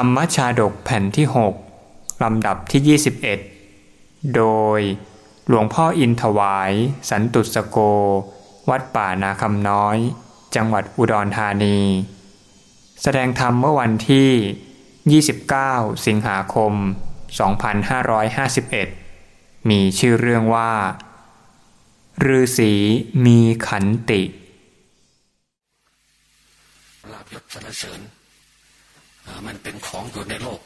รรมชาดกแผ่นที่ 6 ลำดับที่ 21 โดยหลวงพ่ออินถวาย สันตุสโก วัดป่านาคำน้อย จังหวัดอุดรธานี แสดงธรรมเมื่อวันที่ 29 สิงหาคม 2551 มีชื่อเรื่องว่าฤาษีมีขันติลาบยศสรรเสริญ มันเป็นของอยู่ในโลก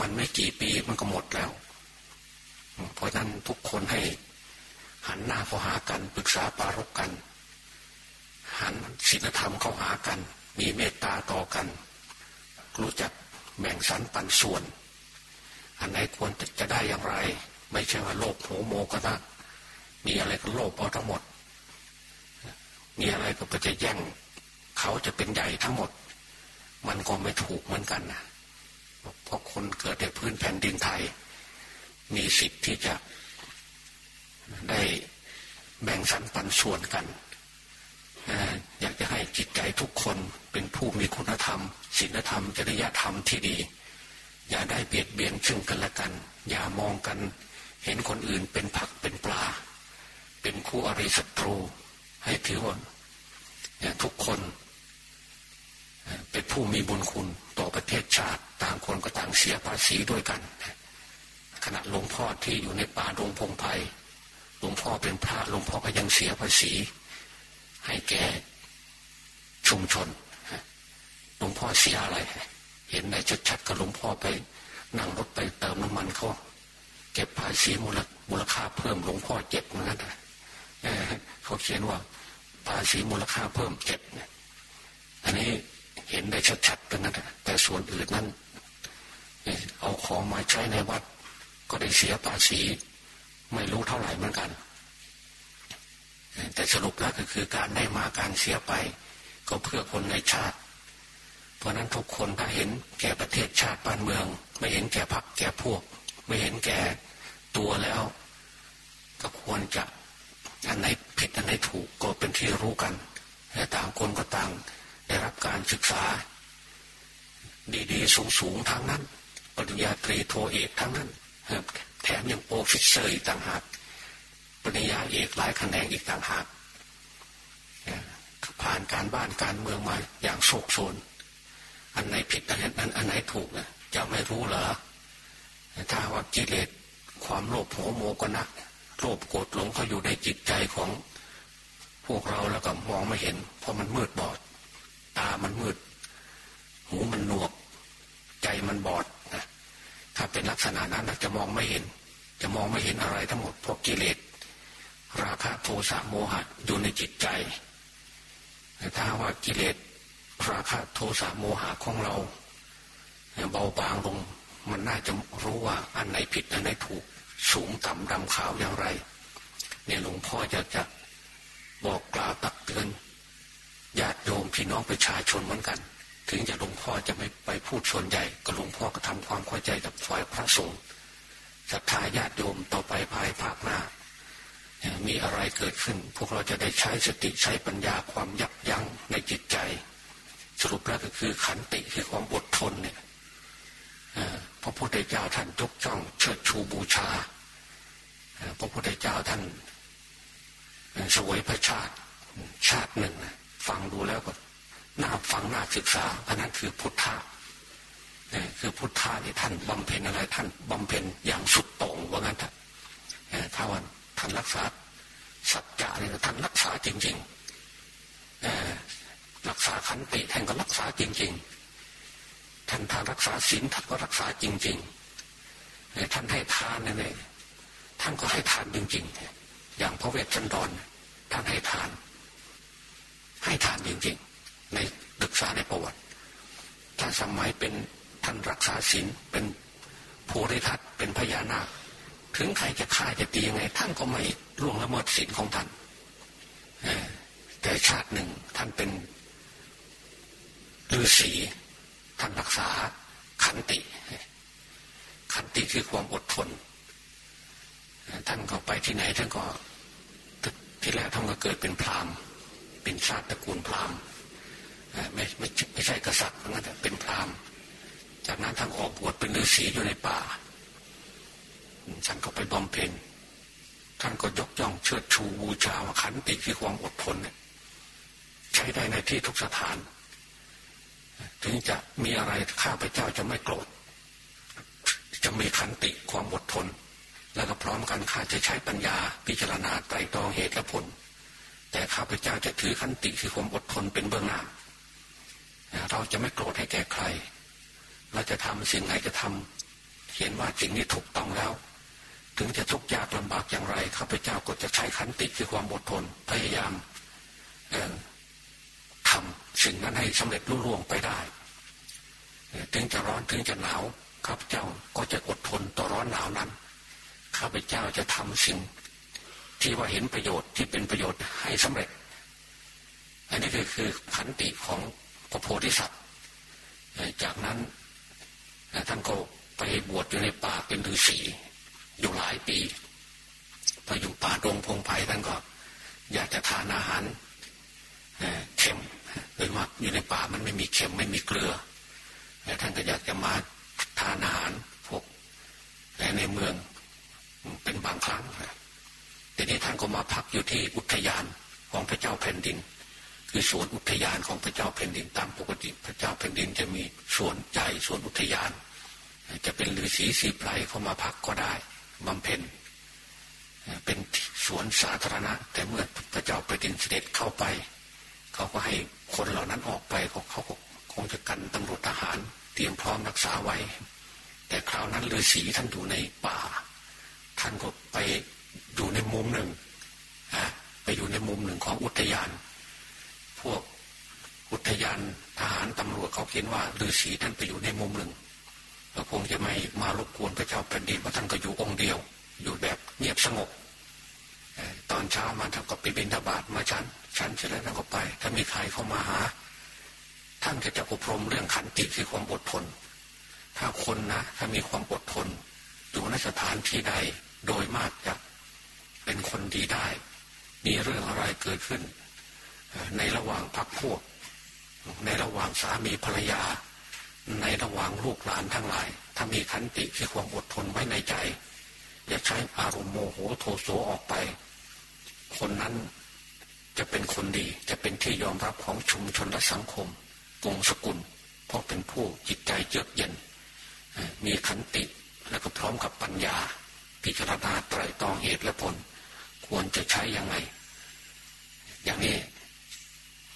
มันไม่กี่ปีมันก็หมดแล้ว เพราะนั้นทุกคนให้หันหน้าเข้าหากันปรึกษาปารกกัน หันศีลธรรมเข้าหากัน มีเมตตาต่อกัน รู้จักแบ่งสรรปันส่วน อันไหนควรจะได้อย่างไร ไม่ใช่ว่าโลกโหโมกนะมีอะไรก็โลภเอาทั้งหมดมีอะไรก็จะแย่ง เขาจะเป็นใหญ่ทั้งหมด มันก็ไม่ถูกเหมือนกันนะเพราะคนเกิดในพื้นแผ่นดินไทย มีสิทธิ์ที่จะได้แบ่งสรรปันส่วนกัน อยากจะให้จิตใจทุกคนเป็นผู้มีคุณธรรมศีลธรรม จริยธรรมที่ดี อย่าได้เบียดเบียนซึ่งกันและกัน อย่ามองกัน เห็นคนอื่นเป็นผักเป็นปลา เป็นคู่อริศัตรู ให้ถือว่าทุกคน เป็นผู้มีบุญคุณต่อประเทศชาติต่างคนก็ต่างเสียภาษีด้วยกัน ขณะหลวงพ่อที่อยู่ในป่าดงพงไพ่หลวงพ่อเป็นพระหลวงพ่อก็ยังเสียภาษี ให้แก่ชุมชนหลวงพ่อเสียอะไร เห็นในชัดๆกับหลวงพ่อไปนั่งรถไปเติมน้ำมันเขาเก็บภาษีมูลมูลค่าเพิ่มหลวงพ่อเจ็บเหมือนกันเขาเขียนว่าภาษีมูลค่าเพิ่มเจ็ดอันนี้ ได้ชัดๆกันนะแต่ส่วนอื่นนั้นเอาของมาใช้ในวัด ก็ได้เสียภาษีไม่รู้เท่าไหร่เหมือนกัน แต่สรุปแล้วก็คือการได้มาการเสียไป ก็เพื่อคนในชาติ เพราะนั้นทุกคนถ้าเห็นแก่ประเทศชาติบ้านเมือง ไม่เห็นแก่พรรคแก่พวก ไม่เห็นแก่ตัวแล้ว ก็ควรจะอันไหนผิดอันไหนถูกก็เป็นที่รู้กันแต่ต่างคนก็ต่าง ได้รับการศึกษา ดีๆ สูงๆทั้งนั้น ปริญญาตรีโทเอกทั้งนั้นแถมยัง professor อีกต่างหากปริญญาเอกหลายแขนงอีกต่างหากผ่านการบ้านการเมืองมาอย่างโศกโศนอันไหนผิดอันไหนอันไหนถูกนะจะไม่รู้เหรอถ้าว่ากิเลสความโลภโหโมก็นักโลภโกรธหลงเขาอยู่ในจิตใจของพวกเราแล้วก็มองไม่เห็น เพราะมันมืดบอด ตามันมืด หูมันหนวก ใจมันบอดนะถ้าเป็นลักษณะนั้นจะมองไม่เห็น จะมองไม่เห็นอะไรทั้งหมดเพราะกิเลสราคะโทสะโมหะอยู่ในจิตใจถ้าว่ากิเลสราคะโทสะโมหะของเราเบาบางลงมันน่าจะรู้ว่าอันไหนผิดอันไหนถูกสูงต่ำดำขาวอย่างไร เนี่ยหลวงพ่อจะจะบอกกล่าวตักเตือน ญาติโยมพี่น้องประชาชนเหมือนกัน ถึงจะหลวงพ่อจะไม่ไปพูดส่วนใหญ่ ก็หลวงพ่อก็ทำความเข้าใจกับฝ่ายพระสงฆ์ศรัทธาญาติโยมต่อไปภายภาคหน้ามีอะไรเกิดขึ้น พวกเราจะได้ใช้สติใช้ปัญญาความยับยั้งในจิตใจ สรุปแล้วก็คือขันติคือความอดทนเนี่ยพระพุทธเจ้าท่านยกจ้องเชิดชูบูชาพระพุทธเจ้าท่านสวยพระชาติชาติหนึ่ง ฟังดูแล้วก็น่าฟังน่าศึกษา อันนั้นคือพุทธะคือพุทธะที่ท่านบำเพ็ญอะไร ท่านบำเพ็ญอย่างสุดโต่งว่างั้นถ้าวันท่านรักษาสัจจะนี่ท่านรักษาจริงๆรักษาขันติท่านก็รักษาจริง ๆ ท่านทานรักษาศีลท่านก็รักษาจริงๆท่านให้ทานนั่นเองท่านก็ให้ทานจริง ๆ อย่างพระเวชชันดรท่านให้ทาน ให้ทานจริงๆ ในศึกษาในประวัติ ท่านสมัยเป็นท่านรักษาศีลเป็นภูริทัตเป็นพญานาค ถึงใครจะฆ่าจะตียังไง ท่านก็ไม่ล่วงละเมิดศีลของท่านแต่ชาติหนึ่งท่านเป็นฤาษีท่านรักษาขันติ ขันติคือความอดทน ท่านก็ไปที่ไหนท่านก็ที่แรกท่านก็เกิดเป็นพราหมณ์ เป็นชาติตระกูลพราหมณ์ไม่ไม่ไม่ใช่กษัตริย์นะแต่เป็นพราหมณ์ จากนั้นท่านออกบวชเป็นฤาษีอยู่ในป่าท่านก็ไปบำเพ็ญท่านก็ยกย่องเชิดชูบูชาขันติคือความอดทนใช้ได้ในที่ทุกสถาน ถึงจะมีอะไรข้าพเจ้าจะไม่โกรธ จะมีขันติความอดทน แล้วก็พร้อมกันข้าจะใช้ปัญญาพิจารณาไตรตรองเหตุและผล แต่ข้าพเจ้าจะถือขันติคือความอดทนเป็นเบื้องหน้าเราจะไม่โกรธให้แก่ใคร เราจะทำสิ่งไหนจะทำเห็นว่าสิ่งนี้ถูกต้องแล้ว ถึงจะทุกข์ยากลำบากอย่างไรข้าพเจ้าก็จะใช้ขันติคือความอดทนพยายามทำสิ่งนั้นให้สำเร็จรุ่ร่วงไปได้ถึงจะร้อนถึงจะหนาวข้าพเจ้าก็จะอดทนต่อร้อนหนาวนั้นข้าพเจ้าจะทำสิ่ง ที่ว่าเห็นประโยชน์ที่เป็นประโยชน์ให้สำเร็จ อันนี้คือคือขันติของพระโพธิสัตว์จากนั้นท่านก็ไปบวชอยู่ในป่าเป็นฤาษีอยู่หลายปีพออยู่ป่าดงพงไพ่ท่านก็ อยากจะทานอาหารเค็มเลยว่าอยู่ในป่ามันไม่มีเค็มไม่มีเกลือท่านก็อยากจะมาทานอาหารพวกในเมืองเป็นบางครั้งแต่นี้ท่านก็มาพักอยู่ที่อุทยานของพระเจ้าแผ่นดิน คือสวนอุทยานของพระเจ้าแผ่นดินตามปกติพระเจ้าแผ่นดินจะมีสวนใหญ่สวนอุทยาน จะเป็นฤาษีสีไพรเข้ามาพักก็ได้บำเพ็ญเป็นสวนสาธารณะ แต่เมื่อพระเจ้าแผ่นดินเสด็จเข้าไป เขาก็ให้คนเหล่านั้นออกไปเขาเขาคงจะกันตำรวจทหารเตรียมพร้อมรักษาไว้ แต่คราวนั้นฤาษีท่านอยู่ในป่า ท่านก็ไป อยู่ในมุมหนึ่งไปอยู่ในมุมหนึ่งของอุทยาน พวกอุทยานทหารตำรวจเขาเขียนว่าฤาษีท่านไปอยู่ในมุมหนึ่งก็คงจะไม่มารบกวนพระเจ้าแผ่นดินเพราะท่านก็อยู่องค์เดียว อยู่แบบเงียบสงบตอนเช้ามาท่านก็ไปบินทบาทมาชั้นชั้นเสร็จแล้วท่านก็ไป ถ้ามีใครเข้ามาหา ท่านก็จะอบรมเรื่องขันติคือความอดทน ถ้าคนนะถ้ามีความอดทนอยู่ในสถานที่ใดโดยมากจะ เป็นคนดีได้ มีเรื่องอะไรเกิดขึ้น ในระหว่างพักพวก ในระหว่างสามีภรรยา ในระหว่างลูกหลานทั้งหลาย ถ้ามีขันติคือความอดทนไว้ในใจ อย่าใช้อารมณ์โมโหโทโสออกไป คนนั้นจะเป็นคนดีจะเป็นที่ยอมรับของชุมชนและสังคมวงสกุล เพราะเป็นผู้จิตใจเยือกเย็น มีขันติและก็พร้อมกับปัญญา พิจารณาไตรตรองเหตุและผล ควรจะใช้ยังไง อย่างนี้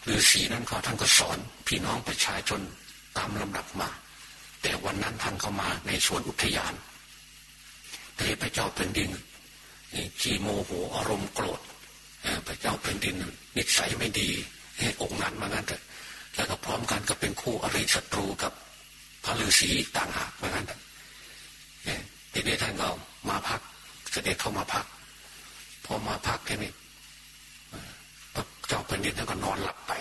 หรือสีนั้นเขาท่านก็สอนพี่น้องประชาชนตามลำดับมา แต่วันนั้นท่านเข้ามาในสวนอุทยานเทพเจ้าเป็นดินขี้โมโหอารมณ์โกรธพระเจ้าเป็นดินนิสัยไม่ดีองค์นั้นมางั้นแต่แล้วก็พร้อมกันก็เป็นคู่อริศัตรูกับพระฤาษีต่างหากมางั้นทีนี้ท่านก็มาพักเสด็จเข้ามาพัก พอมาพักแค่นี้เจ้าแผ่นดินท่านก็นอนหลับไป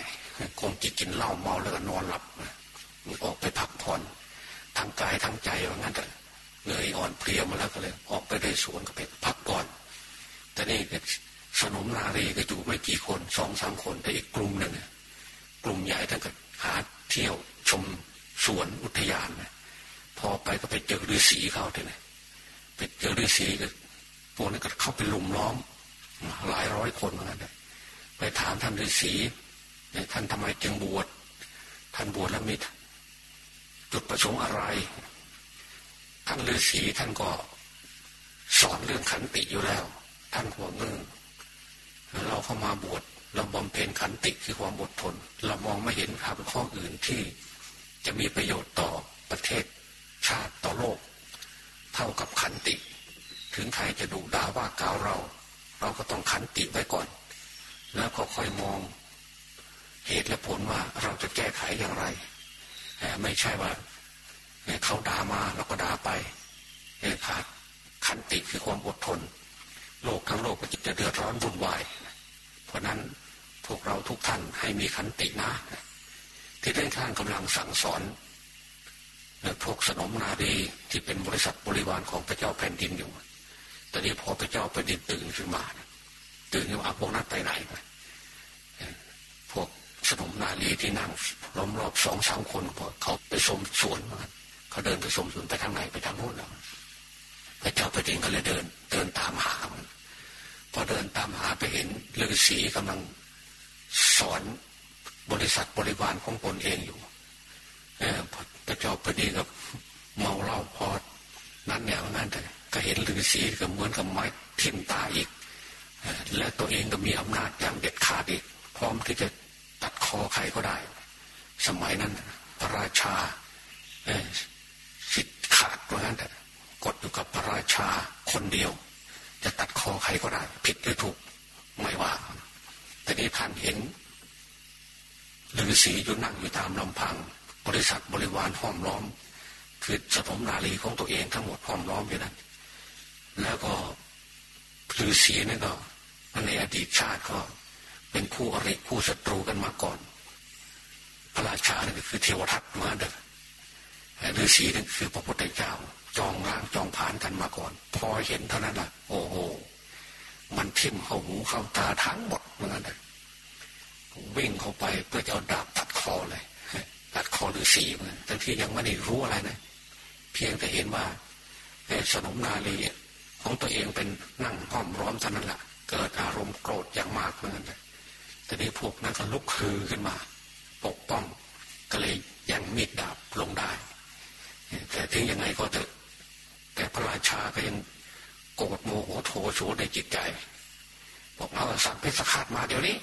คงจะกินเหล้าเมาแล้วก็นอนหลับออกไปพักผ่อนทั้งกายทั้งใจว่างั้นแต่เหนื่อยอ่อนเพลียมาแล้วก็เลย ออกไปในสวนก็ไปพักก่อน แต่นี่สนมนารีก็อยู่ไม่กี่คนสองสามคนแต่อีกกลุ่มหนึ่งกลุ่มใหญ่ท่านก็หาเที่ยวชมสวนอุทยานพอไปก็ไปเจอฤาษีเขาทีนี้ไปเจอฤาษีก็ พวกนั้นก็เข้าไปลุมล้อม หลายร้อยคนเหมือนกันไปถามท่านฤาษีท่านทำไมจึงบวชท่านบวชแล้วมีจุดประสงค์อะไร ท่านฤาษีท่านก็สอนเรื่องขันติอยู่แล้ว ท่านหัวเงินเราเข้ามาบวชเราบำเพ็ญขันติคือความอดทน เรามองไม่เห็นครับข้ออื่นที่จะมีประโยชน์ต่อประเทศชาติต่อโลก เท่ากับขันติ ถึงใครจะดูด่าว่ากล่าวเรา เราก็ต้องขันติไว้ก่อน แล้วก็ค่อยมอง เหตุและผลว่าเราจะแก้ไขอย่างไร ไม่ใช่ว่าเขาด่ามาเราก็ด่าไปขาดขันติคือความอดทน โลกทั้งโลกก็จะเดือดร้อนวุ่นวาย เพราะนั้นพวกเราทุกท่านให้มีขันตินะ ที่ได้ข้างกำลังสั่งสอนพวกสนมนาดีที่เป็นบริษัทบริวารของพระเจ้าแผ่นดินอยู่ ตอนนี้พอพระเจ้าแผ่นดินตื่นขึ้นมาตื่นขึ้นมาพวกนั้นไปไหนพวกสนมนาดีที่นั่งล้อมรอบสองสามคนพอเขาไปชมสวนมาเขาเดินไปสมสุนไปทางไหนไปทางโน้นแล้วพระเจ้าแผ่นดินก็เลยเดิน เดินตามหามันพอเดินตามหาไปเห็นฤาษีกำลังสอนบริษัทบริวารของตนเองอยู่พระเจ้าแผ่นดินก็เมาเหล้าพอนั้นเนี่ยนั้นแต่ ก็เห็นฤาษีก็เหมือนกับไม้ทิ่มตาอีก และตัวเองก็มีอำนาจอย่างเด็ดขาดอีก พร้อมที่จะตัดคอใครก็ได้ สมัยนั้นพระราชาสิทธิ์ขาดเพราะนั้นกดอยู่กับพระราชาคนเดียว จะตัดคอใครก็ได้ ผิดหรือถูกไม่ว่า แต่นี้ท่านเห็นฤาษีอยู่นั่งอยู่ตามลำพัง บริษัทบริวารห้อมล้อม คือสมนาลีของตัวเองทั้งหมดห้อมล้อมอยู่นั้น แล้วก็ฤาษีนี่นก็ในอดีตชาติก็เป็นคู่อริคู่ศัตรูกันมาก่อน พระราชานี่คือเทวทัตมาเด็กฤาษีนี่คือพระพุทธเจ้า จองร่างจองผ่านกันมาก่อน พอเห็นเท่านั้นละโอ้โหมันทิ่มเข้าหูเข้าตาทั้งหมดเหมือนกันวิ่งเข้าไปเพื่อจะเอาดาบตัดคอเลยตัดคอฤาษีเหมือนแต่ที่ยังไม่ได้รู้อะไรนะเพียงแต่เห็นว่าสนมนาลี ของตัวเองเป็นนั่งห้อมร้อมเท่านั้นแหละเกิดอารมณ์โกรธอย่างมากเหมือนกันแต่นี้พวกนั้นก็ลุกฮือขึ้นมา ปกป้องก็เลยยังมีดดาบลงได้ แต่ถึงยังไงก็เถอะแต่พระราชาก็ยังโกรธโมโหโทโฉในจิตใจบอกเอาสั่งเพชรขาดมาเดี๋ยวนี้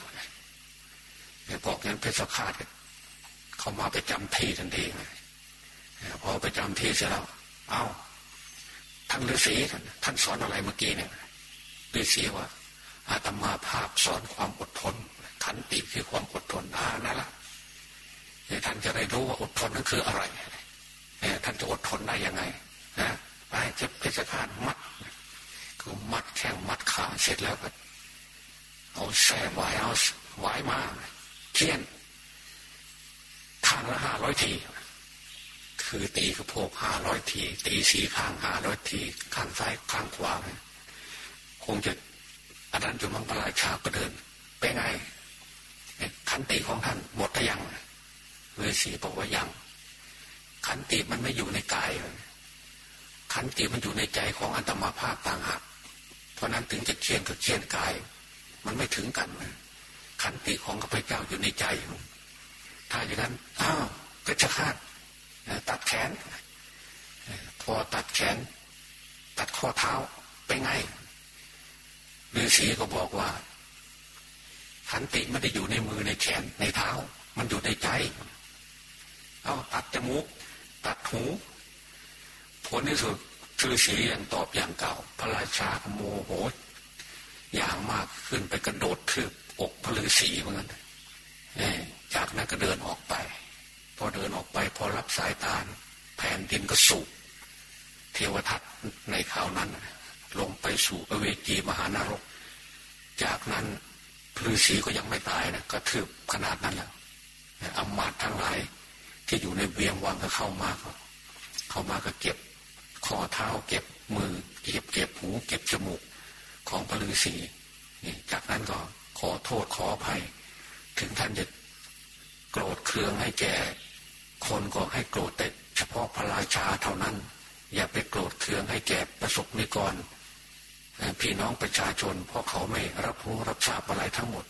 บอกงั้นเพชรขาดเขามาไปจำที่ทันทีพอไปจำที่เสร็จแล้ว เอาท่านฤาษีท่านสอนอะไรเมื่อกี้เนี่ยฤาษีว่าอาตมาภาพสอนความอดทน ขันติคือความอดทนอ่านั่นละท่านจะได้รู้ว่าอดทนนั้นคืออะไรท่านจะอดทนได้ยังไงนะไปเจ็บเพชฌฆาตมัดคือมัดแข้งมัดขาเสร็จแล้วก็เอาแส่ไว้เอาไว้มาเคี่ยนทางละห้าร้อยที คือตีกระโพกห้าร้อยที ตีสีข้างห้าร้อยที ข้างซ้ายข้างขวาคงจะอันนั้นอยู่มังพระราชาก็เดิน ไปไงขันติของท่านหมดหรือยังเลยสีบอกว่ายัง ขันติมันไม่อยู่ในกายขันติมันอยู่ในใจของอัตมาภาพต่างหากเพราะนั้นถึงจะเชียนกับเชียนกาย มันไม่ถึงกันขันติของข้าพเจ้าอยู่ในใจ ถ้าอย่างนั้นอ้าวก็จะคาด ตัดแขน พอตัดแขน ตัดข้อเท้าไปไงฤาษีก็บอกว่าขันติไม่ได้อยู่ในมือในแขนในเท้า มันอยู่ในใจ เอาตัดจมูก ตัดหูผลที่สุดฤาษียังตอบอย่างเก่า พระราชาโมโหอย่างมากขึ้นไปกระโดดทืบอกพระฤาษีเหมือนกันจากนั้นก็เดินออกไป พอเดินออกไปพอรับสายตาแผ่นดินก็สูบเทวทัตในข่าวนั้น ลงไปสู่อเวจีมหานรก จากนั้นพฤษีก็ยังไม่ตายนะก็ถืบขนาดนั้นแล้วอำมาตย์ทั้งหลาย ที่อยู่ในเบียงวังก็เข้ามาก็เข้ามาก็เก็บข้อเท้าเก็บมือ เก็บเก็บหูเก็บจมูกของพระฤาษีจากนั้นก็ขอโทษขออภัย ถึงท่านจะโกรธเคืองให้แก่ คนก็ให้โกรธแต่เฉพาะพระราชาเท่านั้น อย่าไปโกรธเคืองให้แก่ประสบนิกรพี่น้องประชาชนเพราะเขาไม่รับรู้รับทราบอะไรทั้งหมด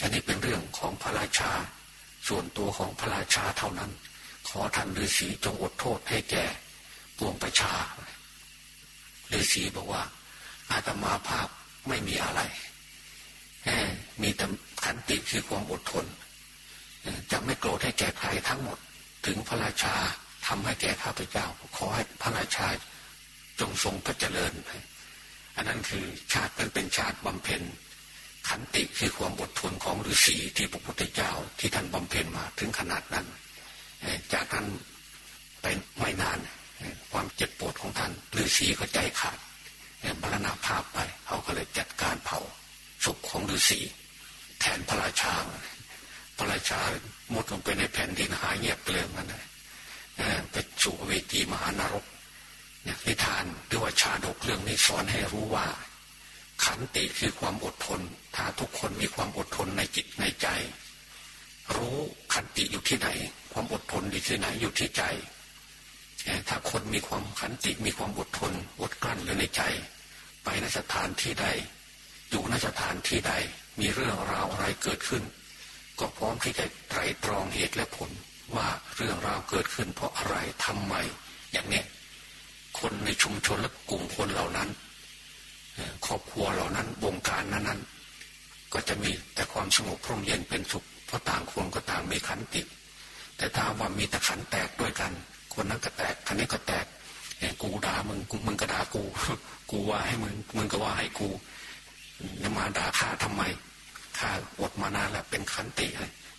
อันนี้เป็นเรื่องของพระราชา ส่วนตัวของพระราชาเท่านั้น ขอท่านฤาษีจงอดโทษให้แก่ปวงประชาฤาษีบอกว่า อาตมาภาพไม่มีอะไรมีแต่ขันติคือความอดทนจะไม่โกรธให้แก่ใครทั้งหมด ถึงพระราชาทำให้แก่ข้าพเจ้า ขอให้พระราชาจงทรงพระเจริญ อันนั้นคือชาตินั้นเป็นชาติบำเพ็ญขันติคือความอดทนของฤาษีที่พระพุทธเจ้าที่ท่านบำเพ็ญมาถึงขนาดนั้น จากนั้นไปไม่นานความเจ็บปวดของท่านฤาษีก็ใจขาดบรรณาภาพไปเขาก็เลยจัดการเผาศพของฤาษีแทนพระราชา พระราชามุดลงไปในแผ่นดินหายเงียบเปลืองนั่นเลยไปสู่เวทีมหานรกเนี่ยนิทานหรือว่าชาดกเรื่องนี้สอนให้รู้ว่า ขันติคือความอดทน ถ้าทุกคนมีความอดทนในจิตในใจ รู้ขันติอยู่ที่ไหน ความอดทนอยู่ที่ไหนอยู่ที่ใจถ้าคนมีความขันติมีความอดทนอดกลั้นอยู่ในใจ ไปนสถานที่ใด อยู่นสถานที่ใด มีเรื่องราวอะไรเกิดขึ้น ก็พร้อมที่จะไตรตรองเหตุและผลว่าเรื่องราวเกิดขึ้นเพราะอะไรทำไม อย่างนี้คนในชุมชนและกลุ่มคนเหล่านั้นครอบครัวเหล่านั้นวงการนั้นนั้นก็จะมีแต่ความสงบพร่มเย็นเป็นสุขเพราะต่างคนก็ต่างมีขันติ แต่ถ้าว่ามีแต่ขันแตกด้วยกัน คนนั้นก็แตกคนนี้ก็แตกกูด่ามึงมึงก็ด่ากู กูว่าให้มึงมึงก็ว่าให้กูจะมาด่าข้าทำไม ข้าอดมานานแล้วเป็นขันติ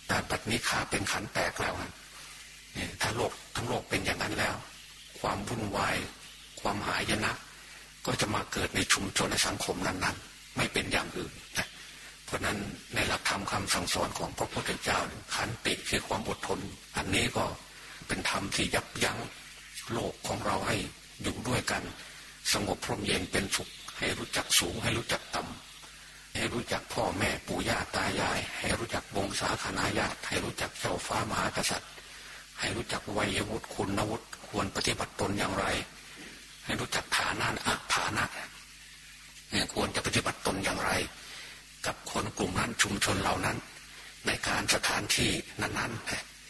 แต่ปัจนี้ข้าเป็นขันแตกแล้วเนี่ยถ้าโลกทั้งโลกเป็นอย่างนั้นแล้ว ความวุ่นวาย ความหายนะ ก็จะมาเกิดในชุมชนในสังคมนั้น ๆ ไม่เป็นอย่างอื่นนะเพราะนั้นในหลักธรรมคาสั่งสอนของพระพุทธเจ้าขันติคือความอดทน อันนี้ก็เป็นธรรมที่ยับยั้งโลกของเราให้อยู่ด้วยกัน สงบพรมเย็นเป็นสุขให้รู้จักสูงให้รู้จักต่ำ ให้รู้จักพ่อแม่ปู่ย่าตายาย ให้รู้จักวงศาคณาญาติให้รู้จักเจ้าฟ้ามหากษัตริย์ ให้รู้จักวัยวุฒิคุณวุฒิควรปฏิบัติตนอย่างไร ให้รู้จักฐานะอัฐานะควรจะปฏิบัติตนอย่างไร กับคนกลุ่มนั้นชุมชนเหล่านั้น ในการสถานที่นั้น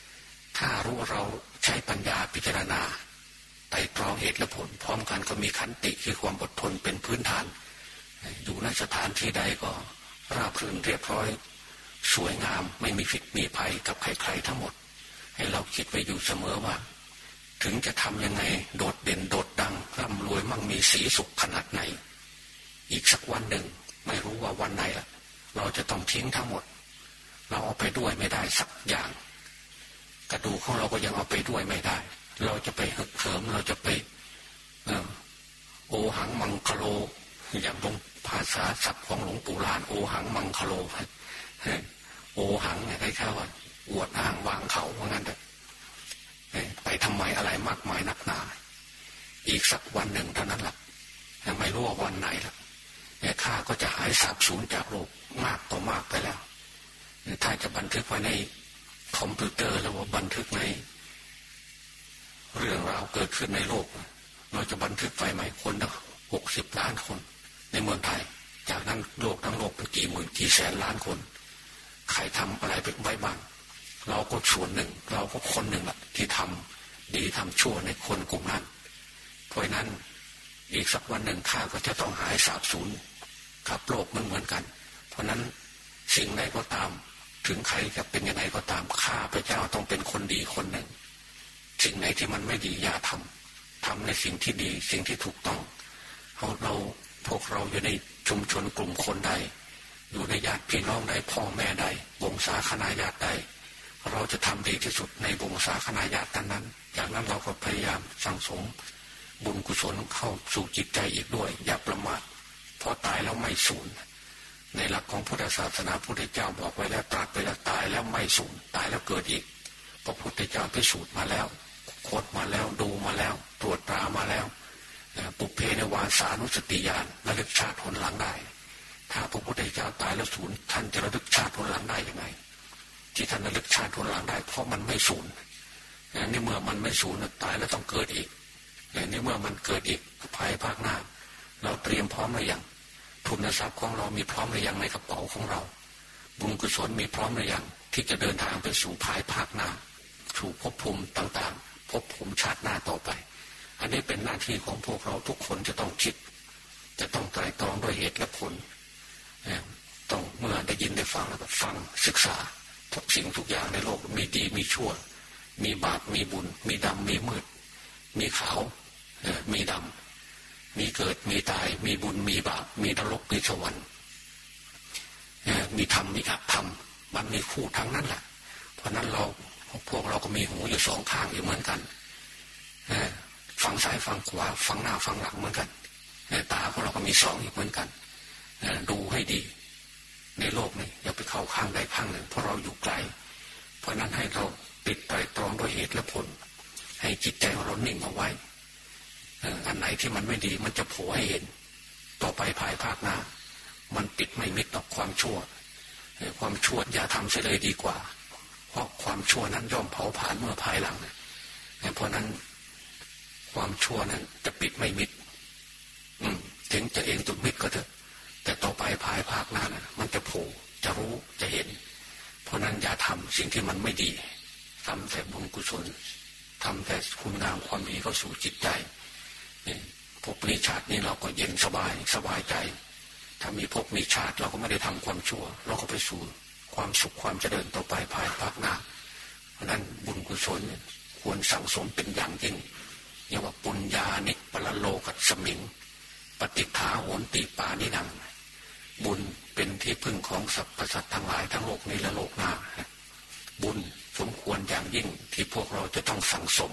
ๆถ้ารู้เราใช้ปัญญาพิจารณาไต่ตรองเหตุและผล พร้อมกันก็มีขันติคือความอดทนเป็นพื้นฐาน อยู่ในสถานที่ใดก็ราบรื่นเรียบร้อย สวยงามไม่มีผิดมีภัยกับใครๆทั้งหมด ให้เราคิดไว้อยู่เสมอว่า ถึงจะทำยังไงโดดเด่นโดดดังร่ำรวยมั่งมีสีสุขขนาดไหน อีกสักวันหนึ่งไม่รู้ว่าวันไหนละเราจะต้องทิ้งทั้งหมด เราเอาไปด้วยไม่ได้สักอย่าง กระดูกของเราก็ยังเอาไปด้วยไม่ได้ เราจะไปหึกเหิมเราจะไปโอหังมังคโล อย่างลงภาษาศัพท์ของหลวงปู่ลานโอหังมังคโลโอหังเนี่ยใครว่าอวดอ้างวางเขาว่างั้นไปทำไมอะไรมากมายนักหนา อีกสักวันหนึ่งเท่านั้นแหละไม่รู้ว่าวันไหนละเนี่ยข้าก็จะหายสาบสูญจากโลกมากต่อมากไปแล้ว ถ้าจะบันทึกไว้ในคอมพิวเตอร์แล้วว่าบันทึกในเรื่องราวเกิดขึ้นในโลก เราจะบันทึกไว้ไหมคนตั้งหกสิบล้านคน ในเมืองไทย จากนั้นโลกทั้งโลกเป็นกี่หมื่นกี่แสนล้านคน ใครทำอะไรเป็นไว้บ้างเราก็ส่วนหนึ่ง เราก็คนหนึ่งแหละที่ทำดีทำชั่วในคนกลุ่มนั้นเพราะนั้นอีกสักวันหนึ่งข้าก็จะต้องหายสาบสูญกับโลกมันเหมือนกัน เพราะนั้นสิ่งใดก็ตาม ถึงใครจะเป็นยังไงก็ตามข้าพระเจ้าต้องเป็นคนดีคนหนึ่ง สิ่งไหนที่มันไม่ดีอย่าทำทำในสิ่งที่ดีสิ่งที่ถูกต้องเราเรา พวกเราอยู่ในชุมชนกลุ่มคนใด อยู่ในญาติพี่น้องใดพ่อแม่ใดวงศาคณาญาติใด เราจะทำดีที่สุดในวงศาคณาญาตินั้น จากนั้นเราก็พยายามสั่งสม บุญกุศลเข้าสู่จิตใจอีกด้วย อย่าประมาทเพราะตายแล้วไม่สูญในหลักของพุทธศาสนาพุทธเจ้าบอกไว้แล้วตรัสไปแล้วตายแล้วไม่สูญตายแล้วเกิดอีกพระพุทธเจ้าพิสูจน์มาแล้วโคดมาแล้วดูมาแล้ว ตรวจตรามาแล้ว ปุเพในวาสานุสติญาณระลึกชาติผลหลังได้ ถ้าพระพุทธเจ้าตายแล้วสูญท่านจะระลึกชาติผลหลังได้ยังไง ที่ท่านระลึกชาติผลหลังได้ เพราะมันไม่สูญนี่เมื่อมันไม่สูญตายแล้วต้องเกิดอีกนี่เมื่อมันเกิดอีกภายภาคหน้า เราเตรียมพร้อมหรือยังทุนทรัพย์ของเรามีพร้อมหรือยังในกระเป๋าของเรา บุญกุศลมีพร้อมหรือยังที่จะเดินทางไปสู่ภายภาคหน้าสู่ภพภูมิต่างๆภพภูมิชาติหน้าต่อไป อันนี้เป็นหน้าที่ของพวกเราทุกคนจะต้องคิด จะต้องไตรตรองด้วยเหตุและผลต้องเมื่อได้ยินได้ฟังแล้วก็ฟังศึกษา ทุกสิ่งทุกอย่างในโลกมีดีมีชั่ว มีบาปมีบุญ มีดำมีมืด มีขาวมีดำมีเกิดมีตาย มีบุญมีบาป มีนรกมีสวรรค์มีธรรมมีอธรรมมันมีคู่ทั้งนั้นแหละเพราะนั้นเราพวกเราก็มีหูอยู่สองข้างอยู่เหมือนกัน ฝั่งซ้ายฝั่งขวาฝั่งหน้าฝั่งหลังเหมือนกันตาของเราก็มีสองอีกเหมือนกันดูให้ดี ในโลกนี้อย่าไปเข้าข้างใดข้างหนึ่งเพราะเราอยู่ไกล เพราะนั้นให้เราติดไปตรองด้วยเหตุและผล ให้จิตใจของเรานิ่งเอาไว้อันไหนที่มันไม่ดีมันจะโผล่ให้เห็น ต่อไปภายภาคหน้า มันปิดไม่มิดต่อความชั่ว ความชั่วอย่าทำเสียเลยดีกว่า เพราะความชั่วนั้นย่อมเผาผลาญเมื่อภายหลังเพราะนั้น ความชั่วนั้น จะปิดไม่มิดอืมถึงจะเองตุดมิดก็เถอะ แต่ต่อไปภายภาคหน้านะมันจะโผล่จะรู้จะเห็น เพราะนั้นอย่าทำสิ่งที่มันไม่ดีทำแต่บุญกุศลทำแต่คุณงามความดีเข้าสู่จิตใจนี่พบมีชาตินี้เราก็เย็นสบายสบายใจ ถ้ามีพบมีชาติเราก็ไม่ได้ทำความชั่ว เราก็ไปสู่ความสุขความเจริญต่อไปภายภาคหน้า เพราะนั้นบุญกุศลควรสั่งสมเป็นอย่างยิ่ง เรียกว่าปุญญานิปรโลกัสมิง ปฏิฐาโหนติปานินัง บุญเป็นที่พึ่งของสรรพสัตว์ทั้งหลายทั้งโลกนี้และโลกหน้า บุญสมควรอย่างยิ่งที่พวกเราจะต้องสั่งสม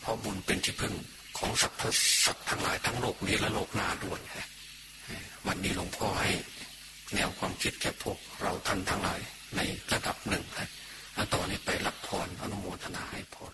เพราะบุญเป็นที่พึ่งของสรรพสัตว์ทั้งหลายทั้งโลกนี้และโลกหน้าด้วยวันนี้หลวงพ่อให้แนวความคิดแก่พวกเราท่านทั้งหลายในระดับหนึ่งนะต่อนนี้ไปรับพรอนุโมทนาให้พร